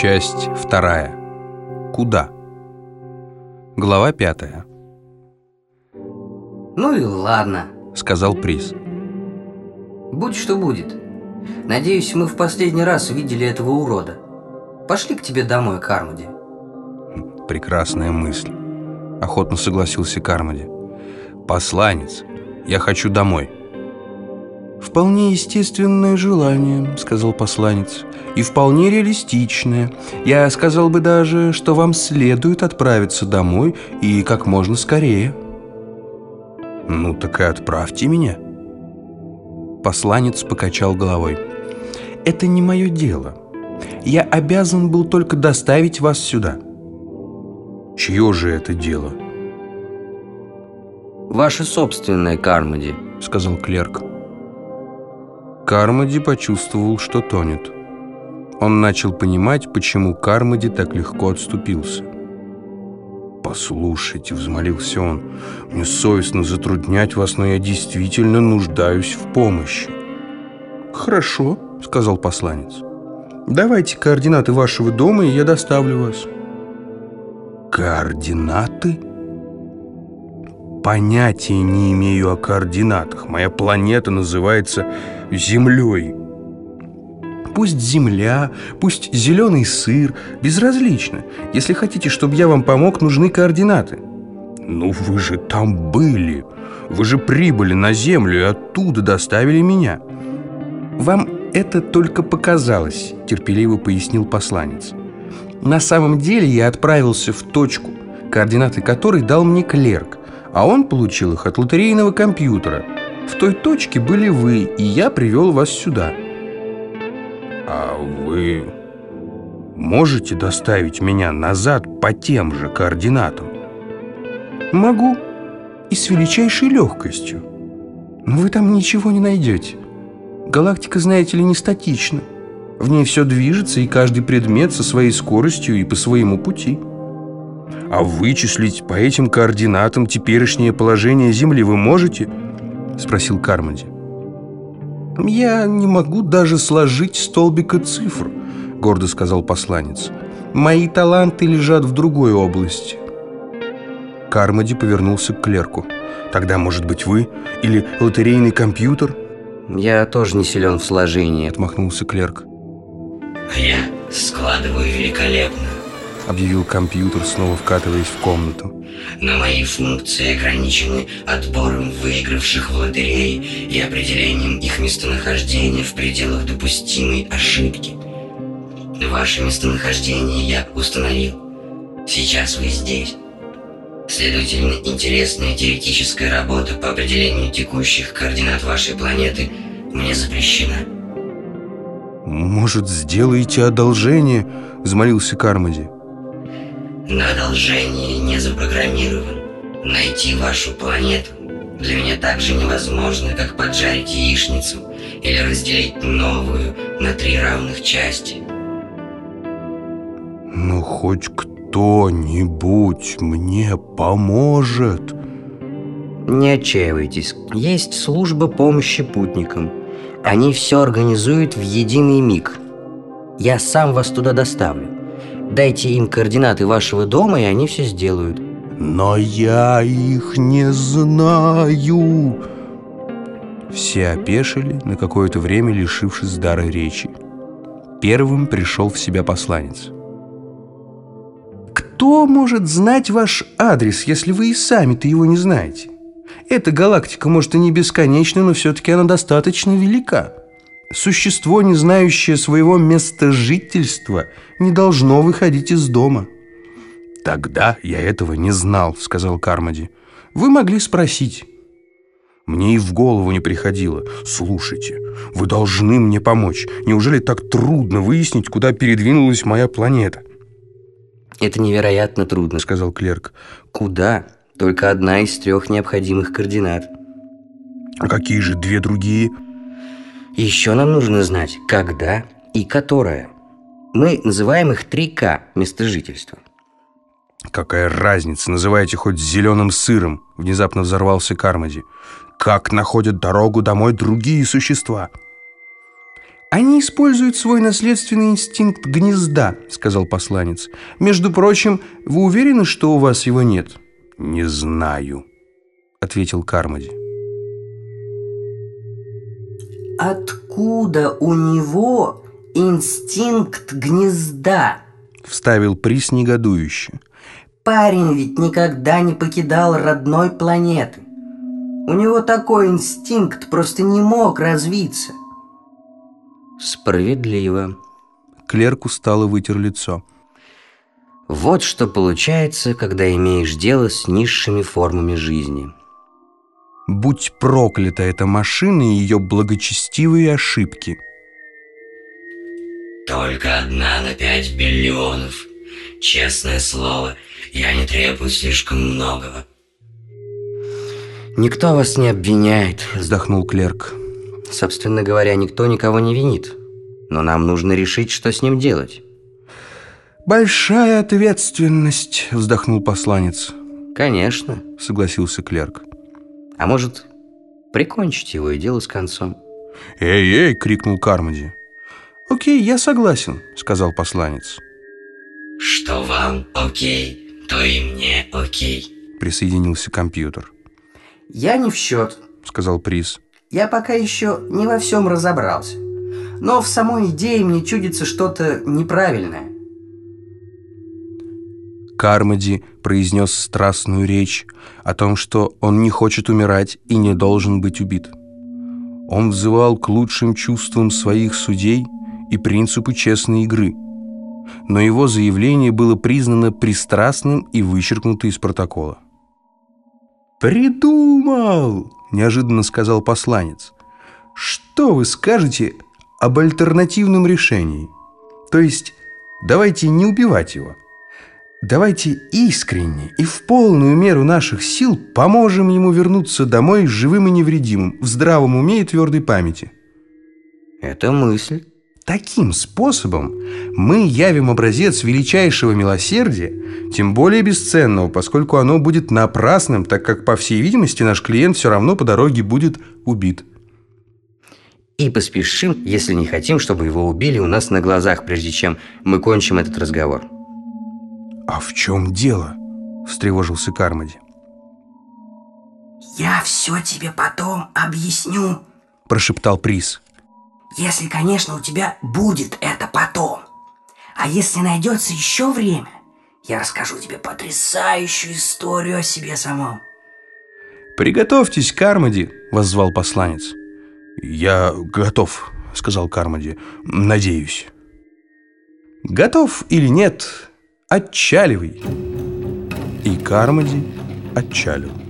Часть вторая. Куда? Глава пятая. Ну и ладно, Сказал приз. будь что будет. Надеюсь, мы в последний раз видели этого урода. Пошли к тебе домой, Кармоди. Прекрасная мысль. Охотно согласился Кармоди. Посланец, я хочу домой. «Вполне естественное желание», — сказал посланец, «и вполне реалистичное. Я сказал бы даже, что вам следует отправиться домой и как можно скорее». «Ну так и отправьте меня». Посланец покачал головой. «Это не мое дело. Я обязан был только доставить вас сюда». «Чье же это дело?» Ваше собственное, Кармоди. — сказал клерк. Кармоди почувствовал, что тонет. Он начал понимать, почему Кармоди так легко отступился. «Послушайте», — взмолился он, — «мне совестно затруднять вас, но я действительно нуждаюсь в помощи». «Хорошо», — сказал посланец. «Давайте координаты вашего дома, и я доставлю вас». «Координаты?» Понятия не имею о координатах. Моя планета называется Землей. Пусть земля, пусть зеленый сыр, безразлично. Если хотите, чтобы я вам помог, нужны координаты. Ну вы же там были. Вы же прибыли на Землю и оттуда доставили меня. Вам это только показалось, терпеливо пояснил посланец. На самом деле я отправился в точку, координаты которой дал мне клерк, а он получил их от лотерейного компьютера. В той точке были вы, и я привел вас сюда. А вы можете доставить меня назад по тем же координатам? Могу. И с величайшей легкостью. Но вы там ничего не найдете. Галактика, знаете ли, не статична. В ней все движется, и каждый предмет со своей скоростью и по своему пути. А вычислить по этим координатам теперешнее положение Земли вы можете? Спросил Кармоди. Я не могу даже сложить столбика цифр, гордо сказал посланец. Мои таланты лежат в другой области. Кармоди повернулся к клерку. Тогда, может быть, вы или лотерейный компьютер? Я тоже не силен в сложении. Отмахнулся клерк. А я складываю великолепно. Объявил компьютер, снова вкатываясь в комнату. Но мои функции ограничены отбором выигравших в лотерее и определением их местонахождения в пределах допустимой ошибки. Ваше местонахождение я установил. Сейчас вы здесь. Следовательно, интересная теоретическая работа по определению текущих координат вашей планеты мне запрещена. «Может, сделаете одолжение?» — взмолился Кармоди. На одолжение не запрограммирован. Найти вашу планету для меня так же невозможно, как поджарить яичницу или разделить новую на три равных части. «Ну, хоть кто-нибудь мне поможет!» Не отчаивайтесь. Есть служба помощи путникам. Они все организуют в единый миг. Я сам вас туда доставлю. Дайте им координаты вашего дома, и они все сделают. «Но я их не знаю!» Все опешили, на какое-то время лишившись дара речи. Первым пришел в себя посланец. «Кто может знать ваш адрес, если вы и сами-то его не знаете? Эта галактика, может, и не бесконечна, но все-таки она достаточно велика. Существо, не знающее своего места жительства, не должно выходить из дома». «Тогда я этого не знал», — сказал Кармоди. «Вы могли спросить». Мне и в голову не приходило. «Слушайте, вы должны мне помочь. Неужели так трудно выяснить, куда передвинулась моя планета?» Это невероятно трудно, сказал клерк. Куда? Только одна из трех необходимых координат. А какие же две другие? Еще нам нужно знать, когда и которая. Мы называем их 3К место жительства. Какая разница, называйте хоть зеленым сыром, внезапно взорвался Кармоди. Как находят дорогу домой другие существа? «Они используют свой наследственный инстинкт гнезда», — сказал посланец. «Между прочим, вы уверены, что у вас его нет?» «Не знаю», — ответил Кармоди. «Откуда у него инстинкт гнезда?» — вставил приз негодующе. «Парень ведь никогда не покидал родной планеты. У него такой инстинкт просто не мог развиться». Справедливо. Клерк устало вытер лицо. Вот что получается, когда имеешь дело с низшими формами жизни. Будь проклята эта машина и ее благочестивые ошибки. Только одна на пять биллионов. Честное слово, я не требую слишком многого. Никто вас не обвиняет, вздохнул клерк. Собственно говоря, никто никого не винит. Но нам нужно решить, что с ним делать. «Большая ответственность», — вздохнул посланец. «Конечно», — согласился клерк. «А может, прикончить его и дело с концом?» «Эй-эй!» — крикнул Кармоди. «Окей, я согласен», — сказал посланец. «Что вам окей, то и мне окей», — присоединился компьютер. «Я не в счет», — сказал Приз. Я пока еще не во всем разобрался. Но в самой идее мне чудится что-то неправильное. Кармоди произнес страстную речь о том, что он не хочет умирать и не должен быть убит. Он взывал к лучшим чувствам своих судей и принципу честной игры. Но его заявление было признано пристрастным и вычеркнуто из протокола. «Придумал!» – неожиданно сказал посланец. «Что вы скажете об альтернативном решении? То есть, давайте не убивать его. Давайте искренне и в полную меру наших сил поможем ему вернуться домой живым и невредимым, в здравом уме и твердой памяти». «Это мысль». Таким способом мы явим образец величайшего милосердия, тем более бесценного, поскольку оно будет напрасным, так как, по всей видимости, наш клиент все равно по дороге будет убит. И поспешим, если не хотим, чтобы его убили у нас на глазах, прежде чем мы кончим этот разговор. «А в чем дело?» – встревожился Кармоди. «Я все тебе потом объясню», – прошептал Приз. Если, конечно, у тебя будет это потом. А если найдется еще время, я расскажу тебе потрясающую историю о себе самом. «Приготовьтесь, Кармоди!» – воззвал посланец. «Я готов», – сказал Кармоди. «Надеюсь». «Готов или нет, отчаливай!» И Кармоди отчалил.